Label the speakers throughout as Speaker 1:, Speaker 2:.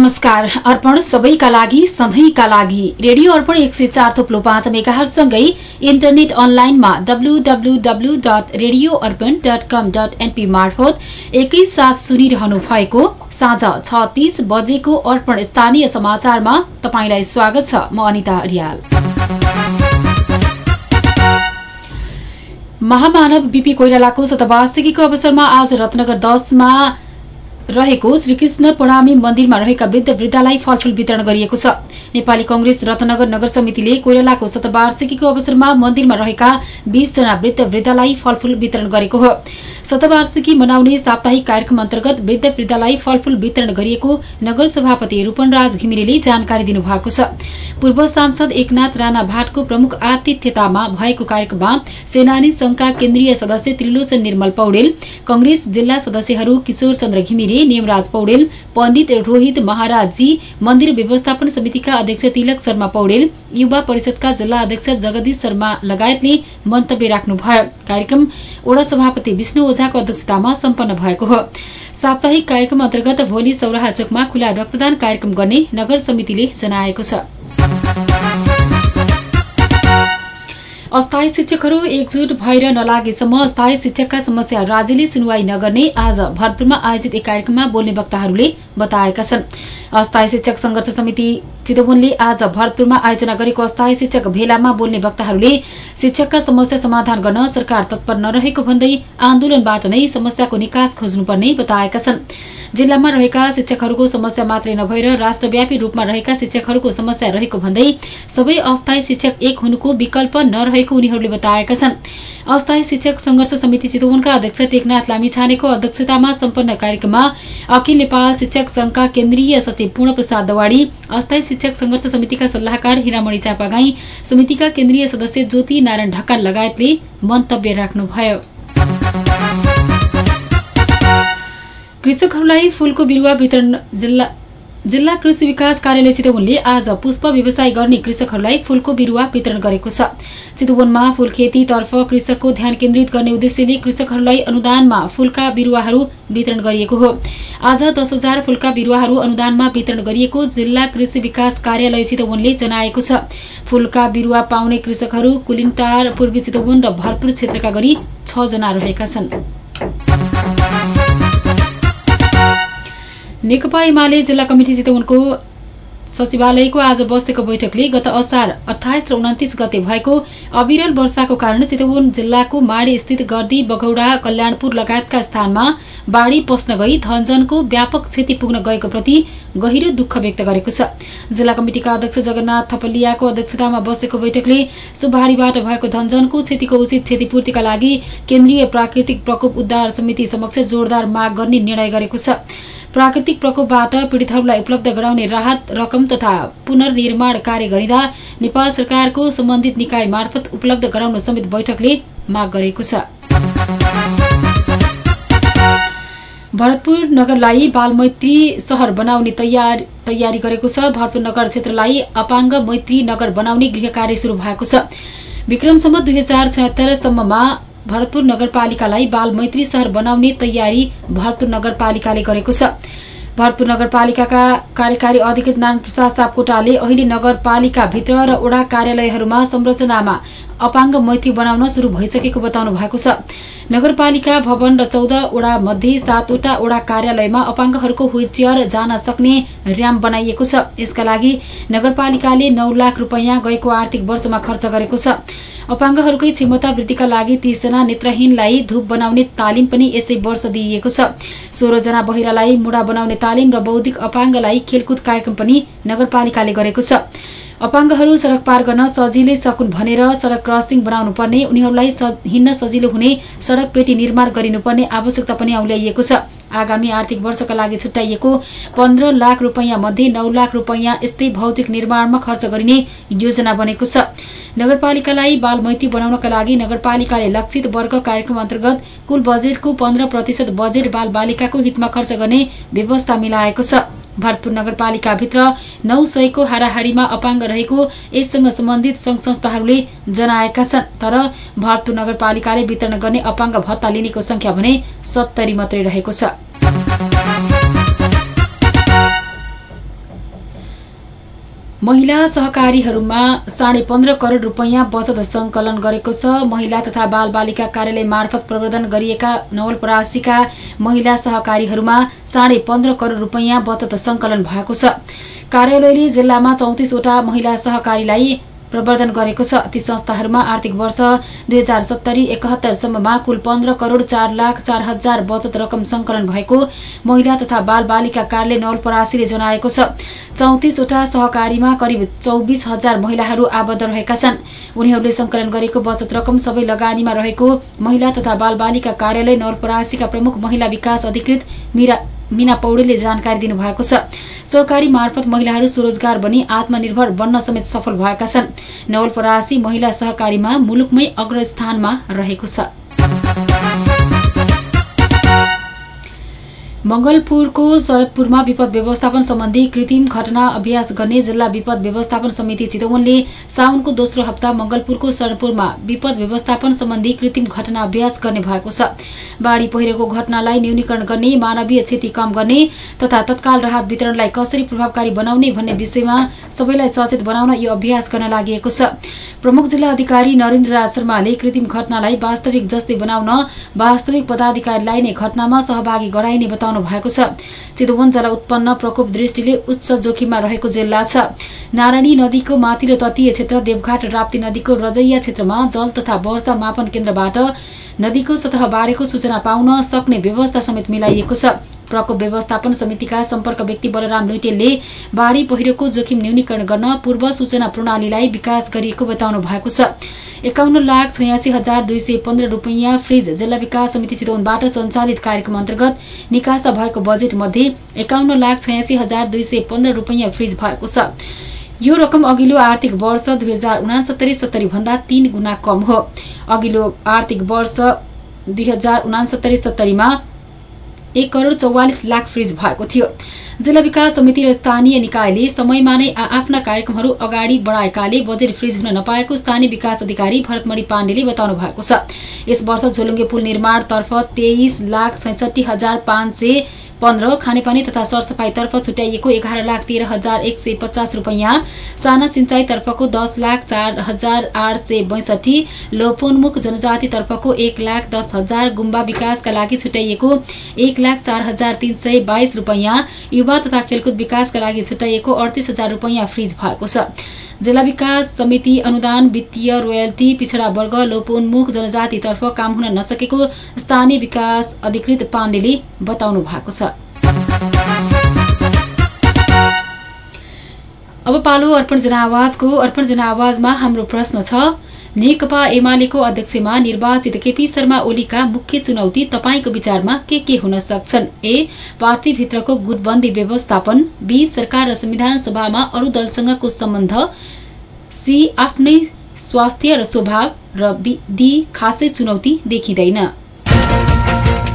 Speaker 1: नमस्कार। अर्पण सबैका लागि सधैँका लागि। रेडियो अर्पण एक सय चार थोप्लो पाँच मेगाहरूसँगै इन्टरनेट अनलाइनमा WWW dot radio Arpan dot com dot NP मार्फत एकैसाथ सुनिरहनु भएको साँझ छ तीस बजेको अर्पण स्थानीय समाचारमा तपाईंलाई स्वागत छ। म अनिता महामानव बीपी कोइरालाको शतवार्षिकीको अवसरमा आज रत्नगर दशमा रहेको श्रीकृष्ण प्रणामी मन्दिरमा रहेका वृद्ध वृद्धालाई फलफूल वितरण गरिएको छ। नेपाली कंग्रेस रत्नगर नगर समितिले कोइरालाको शतवार्षिकीको अवसरमा मन्दिरमा रहेका बीसजना वृद्ध वृद्धालाई फलफूल वितरण गरेको हो। शतवार्षिकी मनाउने साप्ताहिक कार्यक्रम अन्तर्गत वृद्ध वृद्धालाई फलफूल वितरण गरिएको नगर सभापति रूपनराज घिमिरेले जानकारी दिनुभएको छ। पूर्व सांसद एकनाथ राणा भाटको प्रमुख आतिथ्यतामा भएको कार्यक्रममा सेनानी संघका केन्द्रीय सदस्य त्रिलोचन निर्मल पौडेल कंग्रेस जिल्ला सदस्यहरू किशोर चन्द्र घिमिरे नेमराज पौडेल पण्डित रोहित महाराजजी मन्दिर व्यवस्थापन समितिका अध्यक्ष तिलक शर्मा पौडेल युवा परिषदका जिल्ला अध्यक्ष जगदीश शर्मा लगायतले मन्तव्य राख्नुभयो कार्यक्रम ओडा सभापति विष्णु ओझाको अध्यक्षतामा सम्पन्न भएको हो। साप्ताहिक कार्यक्रम अन्तर्गत भोलि सौराहा चोकमा खुला रक्तदान कार्यक्रम गर्ने नगर समितिले जनाएको छ। अस्थायी शिक्षकहरू एकजुट भएर नलागेसम्म अस्थायी शिक्षकका समस्या राज्यले सुनवाई नगर्ने आज भरतपुरमा आयोजित एक कार्यक्रममा बोल्ने वक्ताहरूले बताएका छन्। अस्थायी शिक्षक संघर्ष समिति चितवनले आज भरतपुरमा आयोजना गरेको अस्थायी शिक्षक भेलामा बोल्ने वक्ताहरूले शिक्षकका समस्या समाधान गर्न सरकार तत्पर नरहेको भन्दै आन्दोलनबाट नै समस्याको निकास खोज्नुपर्ने बताएका छन्। जिल्लामा रहेका शिक्षकहरूको समस्या मात्रै नभएर राष्ट्रव्यापी रूपमा रहेका शिक्षकहरूको समस्या रहेको भन्दै सबै अस्थायी शिक्षक एक हुनुको विकल्प नरहेको उनीहरूले बताएका छन्। अस्थायी शिक्षक संघर्ष समिति चितवनका अध्यक्ष टेकनाथ लामिछानेको अध्यक्षतामा सम्पन्न कार्यक्रममा अखिल नेपाल शिक्षक संघका केन्द्रीय सचिव पूर्ण प्रसाद दवाड़ी अस्थायी शिक्षक संघर्ष समितिका सल्लाहकार हिरामणि चापागाई समितिका केन्द्रीय सदस्य ज्योति नारायण ढकाल लगायतले मन्तव्य राख्नुभयो। कृषकहरूलाई फूलको बिरूवा वितरण जिल्ला जिल्ला कृषि विकास कार्यालय चितवनले आज पुष्प व्यवसाय गर्ने कृषकहरूलाई फूलको बिरूवा वितरण गरेको छ। चितवनमा फूल खेतीतर्फ कृषकको ध्यान केन्द्रित गर्ने उद्देश्यले कृषकहरूलाई अनुदानमा फूलका बिरूवाहरू वितरण गरिएको हो। आज दस हजार फूलका बिरूवाहरू अनुदानमा वितरण गरिएको जिल्ला कृषि विकास कार्यालय चितवनले जनाएको छ। फूलका बिरूवा पाउने कृषकहरू कुलिन्टार पूर्वी चितवन र भरतपुर क्षेत्रका गरी छ जना रहेका छन्। नेकपा एमाले जिल्ला कमिटी चितवनको सचिवालयको आज बसेको बैठकले गत असार अठाइस र उन्तिस गते भएको अविरल वर्षाको कारण चितवन जिल्लाको माडी स्थित गर्दी बगौडा कल्याणपुर लगायतका स्थानमा बाढ़ी पस्न गई धनजनको व्यापक क्षति पुग्न गएको प्रति गहिरो दुःख व्यक्त गरेको छ। जिल्ला कमिटिका अध्यक्ष जगन्नाथ थपलियाको अध्यक्षतामा बसेको बैठकले सुबाढ़ीबाट भएको धनजनको क्षतिको उचित क्षतिपूर्तिका लागि केन्द्रीय प्राकृतिक प्रकोप उद्धार समिति समक्ष जोरदार माग गर्ने निर्णय गरेको छ। प्राकृतिक प्रकोपबाट पीड़ितहरूलाई उपलब्ध गराउने राहत रकम तथा पुनर्निर्माण कार्य गरिँदा नेपाल सरकारको सम्बन्धित निकाय मार्फत उपलब्ध गराउन समेत बैठकले माग गरेको छ। भरतपुर नगरलाई बाल मैत्री शहर बनाउने तयारी गरेको छ। भरतपुर नगर क्षेत्रलाई अपाङ्ग मैत्री नगर बनाउने गृह कार्य शुरू भएको छ। विक्रमसम्म दुई हजार छयत्तर सम्ममा भरतपुर नगरपालिकालाई बाल मैत्री शहर बनाउने तयारी भरतपुर नगरपालिकाले गरेको छ। भरतपुर नगरपालिकाका कार्यकारी अधिकृत नारायण प्रसाद सापकोटाले अहिले नगरपालिकाभित्र र ओडा कार्यालयहरूमा संरचनामा अपाङ्ग मैत्री बनाउन शुरू भइसकेको बताउनु भएको छ। नगरपालिका भवन र चौध ओडा मध्ये सातवटा ओडा कार्यालयमा अपाङ्गहरूको व्हील चेयर जान सक्ने र्याम्प बनाइएको छ। यसका लागि नगरपालिकाले नौ लाख रूपियाँ गएको आर्थिक वर्षमा खर्च गरेको छ। अपाङ्गहरूकै क्षमता वृद्धिका लागि तीसजना नेत्रहीनलाई धूप बनाउने तालिम पनि यसै वर्ष दिइएको छ। सोह्रजना बहिरालाई मुढा बनाउने तालिम र बौद्धिक अपाङ्गलाई खेलकुद कार्यक्रम पनि नगरपालिकाले गरेको छ। अपाङ्गहरू सड़क पार गर्न सजिलै सकुन् भनेर सड़क क्रसिङ बनाउनु पर्ने उनीहरूलाई हिँड्न सजिलो हुने सड़क पेटी निर्माण गरिनुपर्ने आवश्यकता पनि औल्याइएको छ। आगामी आर्थिक वर्षका लागि छुट्याइएको पन्ध्र लाख रूपियाँ मध्ये नौ लाख रूपियाँ यस्तै भौतिक निर्माणमा खर्च गरिने योजना बनेको छ। नगरपालिकालाई बाल मैत्री बनाउनका लागि नगरपालिकाले लक्षित वर्ग कार्यक्रम अन्तर्गत कुल बजेटको पन्ध्र प्रतिशत बजेट बाल बालिकाको हितमा खर्च गर्ने व्यवस्था मिलाएको छ। भरतपुर नगरपालिकाभित्र नौ सयको हाराहारीमा अपाङ्ग रहेको यससँग सम्बन्धित संघ संस्थाहरूले जनाएका छन्। तर भरतपुर नगरपालिकाले वितरण गर्ने अपाङ्ग भत्ता लिनेको संख्या भने सत्तरी मात्रै रहेको छ। महिला सहकारीहरूमा साढे पन्ध्र करोड़ रूपियाँ बचत संकलन गरेको छ। महिला तथा बाल बालिका कार्यालय मार्फत प्रवर्धन गरिएका नवलपरासीका महिला सहकारीहरूमा साढे पन्ध्र करोड़ रूपियाँ बचत संकलन भएको छ। कार्यालयले जिल्लामा चौतिसवटा महिला सहकारीलाई प्रवर्धन गरेको छ। ती संस्थाहरूमा आर्थिक वर्ष दुई हजार सत्तरी एकहत्तरसम्ममा कुल पन्ध्र करोड़ चार लाख चार हजार बचत रकम संकलन भएको महिला तथा बाल बालिका कार्यालय नवलपरासीले जनाएको छ। चौतिसवटा सहकारीमा करिब चौबिस हजार महिलाहरू आबद्ध रहेका छन्। उनीहरूले संकलन गरेको बचत रकम सबै लगानीमा रहेको महिला तथा बाल बालिका कार्यालय नवलपरासीका प्रमुख महिला विकास अधिकृत मीना पौडेलले जानकारी दिनुभएको छ। सहकारी मार्फत महिलाहरू स्वरोजगार बनी आत्मनिर्भर बन्न समेत सफल भएका छन्। नवलपरासी महिला सहकारीमा मुलुकमै अग्रस्थानमा रहेको छ। मंगलपुरको शरदपुरमा विपद व्यवस्थापन सम्बन्धी कृत्रिम घटना अभ्यास गर्ने जिल्ला विपद व्यवस्थापन समिति चितवनले साउनको दोस्रो हप्ता मंगलपुरको शरदपुरमा विपद व्यवस्थापन सम्बन्धी कृत्रिम घटना अभ्यास गर्ने भएको छ। बाढ़ी पहिरोको घटनालाई न्यूनीकरण गर्ने मानवीय क्षति कम गर्ने तथा तत्काल राहत वितरणलाई कसरी प्रभावकारी बनाउने भन्ने विषयमा सबैलाई सचेत बनाउन यो अभ्यास गर्न लागि प्रमुख जिल्ला अधिकारी नरेन्द्र राज शर्माले कृत्रिम घटनालाई वास्तविक जस्तै बनाउन वास्तविक पदाधिकारीलाई नै घटनामा सहभागी गराइने बताउनु भएको छ। चितवन जल उत्पन्न प्रकोप दृष्टिले उच्च जोखिममा रहेको जिल्ला छ। नारायणी नदीको माथिल्लो तटीय क्षेत्र देवघाट राप्ती नदीको रजैया क्षेत्रमा जल तथा वर्षा मापन केन्द्रबाट नदीको सतह बारेको सूचना पाउन सक्ने व्यवस्था समेत मिलाइएको छ। प्रकोप व्यवस्थापन समितिका सम्पर्क व्यक्ति बलराम लुइटेलले बाढ़ी पहिरोको जोखिम न्यूनीकरण गर्न पूर्व सूचना प्रणालीलाई विकास गरिएको बताउनु भएको छ। एकाउन्न लाख छयासी हजार दुई सय पन्ध्र रूपियाँ फ्रिज जिल्ला विकास समिति चितवनबाट सञ्चालित कार्यक्रम अन्तर्गत निकासा भएको बजेट मध्ये एकाउन्न लाख छयासी हजार दुई सय पन्ध्र रूपियाँ फ्रिज भएको छ। यो रकम अघिल्लो आर्थिक वर्ष दुई हजार उनासत्तरी सत्तरी भन्दा तीन गुणा कम हो। अघिल्लो आर्थिक वर्ष दुई हजार उनासत्तरी सत्तरीमा एक करोड़ चौवालिस लाख फ्रिज भएको थियो। जिल्ला विकास समिति र स्थानीय निकायले समयमा नै आफ्ना कार्यक्रमहरू अगाडि बढ़ाएकाले बजेट फ्रिज हुन नपाएको स्थानीय विकास अधिकारी भरतमणि पाण्डेले बताउनु भएको छ। यस वर्ष झोलुङ्गे पुल निर्माणतर्फ तेइस लाख छैसठी हजार पाँच सय पन्ध्र खानेपानी तथा सरसफाईतर्फ छुट्याइएको एघार लाख तेह्र हजार एक सय पचास रूपियाँ। साना सिंचाईतर्फको दस लाख चार हजार आठ सय बैसठी। लोपोन्मुख जनजातितर्फको एक लाख दस हजार गुम्बा विकासका लागि छुट्याइएको एक लाख चार हजार तीन सय बाइस रूपियाँ। युवा तथा खेलकुद विकासका लागि छुट्याइएको अडतिस हजार रूपियाँ फ्रिज भएको छ। जिल्ला विकास समिति अनुदान वित्तीय रोयल्टी पिछड़ा वर्ग लोपोन्मुख जनजातितर्फ काम हुन नसकेको स्थानीय विकास अधिकृत पाण्डेले बताउनु भएको छ। अब पालो अर्पण जनावाजको अर्पण जनावाजमा हाम्रो प्रश्न छ। नेकपा एमालेको अध्यक्षमा निर्वाचित केपी शर्मा ओलीका मुख्य चुनौती तपाईँको विचारमा के के हुन सक्छन्? ए पार्टीभित्रको गुटबन्दी व्यवस्थापन बी सरकार र संविधान सभामा अरू दलसँगको सम्बन्ध सी आफ्नै स्वास्थ्य र स्वभाव र डी खासै चुनौती देखिँदैन।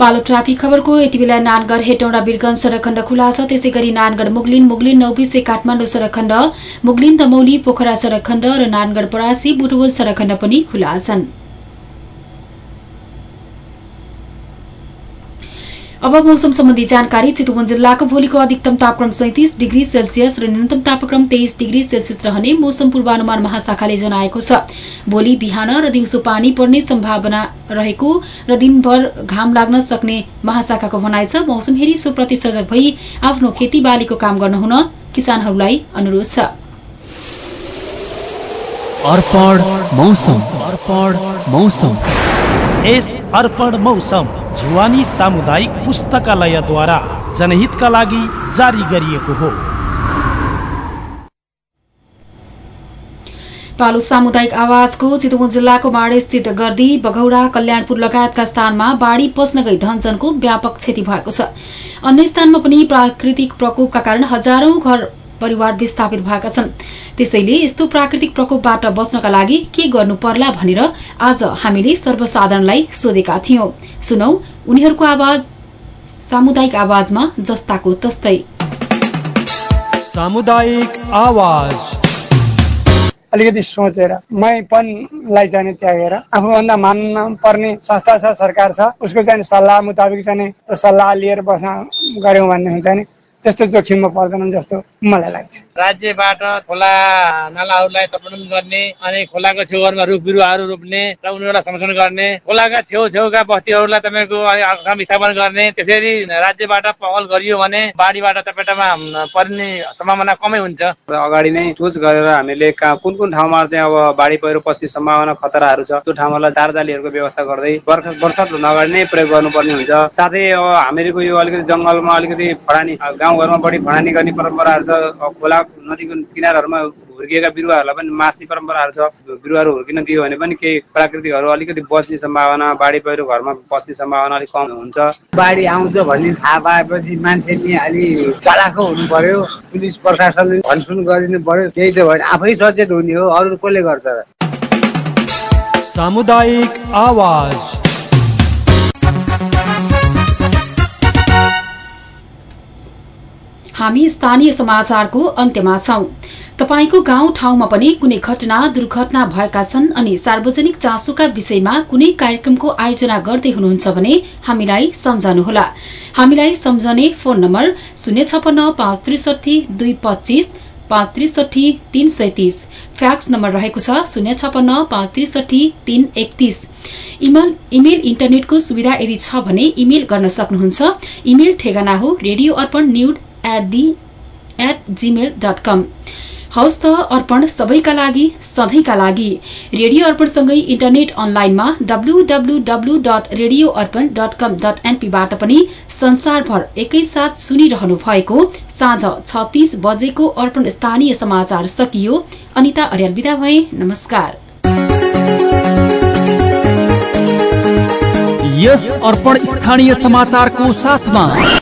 Speaker 1: पालो ट्राफिक खबरको यति बेला नानगढ हेटौँडा बिरगंज सडक खण्ड खुला छ त्यसै गरी नानगढ मुगलिन मुगलिन नौबिसे काठमाडौँ सडक खण्ड मुगलिन दमौली पोखरा सडक खण्ड र नानगढ परासी बुटवल सडक खण्ड पनि खुला छन् अब मौसम सम्बन्धी जानकारी चितवन जिल्लाको भोलिको अधिकतम तापक्रम सैतिस डिग्री सेल्सियस र न्यूनतम तापक्रम तेइस डिग्री सेल्सियस रहने मौसम पूर्वानुमान महाशाखाले जनाएको छ। भोलि बिहान र दिउँसो पानी पर्ने सम्भावना रहेको र दिनभर घाम लाग्न सक्ने महाशाखाको भनाइ छ। मौसम हेरी सोप्रति सजग भई आफ्नो खेतीबालीको काम गर्न हुन किसानहरूलाई अनुरोध छ।
Speaker 2: अर्पण मौसम। जुवानी सामुदायिक पुस्तकालयद्वारा जनहितका लागि जारी गरिएको हो।
Speaker 1: पालो सामुदायिक आवाजको चितवन जिल्लाको स्थित गर्दी बगौडा कल्याणपुर लगायतका स्थानमा बाढ़ी पस्न गई धनजनको व्यापक क्षति भएको छ। अन्य स्थानमा पनि प्राकृतिक प्रकोपका कारण हजारौं घर परिवार विस्थापित भएका छन्। त्यसैले यस्तो प्राकृतिक प्रकोपबाट बच्नका लागि के गर्नु पर्ला भनेर आज हामीले सर्वसाधारणलाई सोधेका थियौं। सुनौ उनीहरूको आवाज सामुदायिक आवाजमा जस्ताको तस्तै।
Speaker 3: सामुदायिक आवाज।
Speaker 4: अलिकति सोचेर मै पनलाई चाहिँ त्यागेर आफूभन्दा मान्न पर्ने संस्था छ सरकार छ उसको चाहिँ सल्लाह मुताबिक चाहिँ सल्लाह लिएर बस्न गऱ्यौँ भन्ने चाहिँ त्यस्तो जोखिममा पर्दैन जस्तो मलाई लाग्छ।
Speaker 5: राज्यबाट खोला नालाहरूलाई तपन गर्ने अनि खोलाको छेउहरूमा रुख बिरुवाहरू रोप्ने र उनीहरूलाई संरक्षण गर्ने खोलाका छेउ छेउका बस्तीहरूलाई तपाईँको काम स्थापना गर्ने त्यसरी राज्यबाट पहल गरियो भने बाढीबाट चपेटामा पर्ने सम्भावना कमै हुन्छ।
Speaker 6: अगाडि नै सोच गरेर हामीले कहाँ कुन कुन ठाउँमा चाहिँ अब बाढी पहिरो पस्ने सम्भावना खतराहरू छ त्यो ठाउँहरूलाई दारजालीहरूको व्यवस्था गर्दै बर्खा वर्षात हुन अगाडि नै प्रयोग गर्नुपर्ने हुन्छ। साथै अब हामीहरूको यो अलिकति जङ्गलमा अलिकति फडानी गाउँघरमा बढी फडानी गर्ने परम्पराहरू छ। खोला नदीको किनारहरूमा हुर्किएका बिरुवाहरूलाई पनि मास्ने परम्पराहरू छ। बिरुवाहरू हुर्किन दियो भने पनि केही प्राकृतिकहरू अलिकति बस्ने सम्भावना बाढी पहिरो घरमा बस्ने सम्भावना अलिक कम हुन्छ।
Speaker 7: बाढी आउँछ भन्ने थाहा पाएपछि मान्छेले अलि चलाखो हुनु पर्यो पुलिस प्रशासनले भनसुन गरिनु पर्यो। केही त भयो आफै सचेत हुने हो। अरू कसले गर्छ
Speaker 3: सामुदायिक आवाज।
Speaker 1: हामी स्थानीय समाचारको अन्त्यमा छौं। तपाईँको गाउँ ठाउँमा पनि कुनै घटना दुर्घटना भएका छन् अनि सार्वजनिक चासोका विषयमा कुनै कार्यक्रमको आयोजना गर्दै हुनुहुन्छ भने हामीलाई सम्झनुहोला। हामीलाई सम्झने फोन नम्बर शून्य छपन्न पाँच त्रिसठी दुई पच्चीस पाँच त्रिसठी तीन सैतिस फ्याक्स नम्बर रहेको छ शून्य छपन्न पाँच त्रिसठी तीन एकतीस। इमेल इन्टरनेटको सुविधा यदि छ भने इमेल गर्न सक्नुहुन्छ। इमेल ठेगाना हो radio Arpan news at gmail dot com हौस् त अर्पण सबैका लागि सधैँका लागि रेडियो अर्पणसँगै इन्टरनेट अनलाइनमा डब्लूडब्लूडब्लू dot radio Arpan dot com dot एनपीबाट पनि संसारभर एकैसाथ सुनिरहनु भएको साँझ छत्तीस बजेको अर्पण स्थानीय समाचार सकियो। अनिता अर्याल विदा भए। नमस्कार।
Speaker 3: यस अर्पण स्थानीय समाचारको साथमा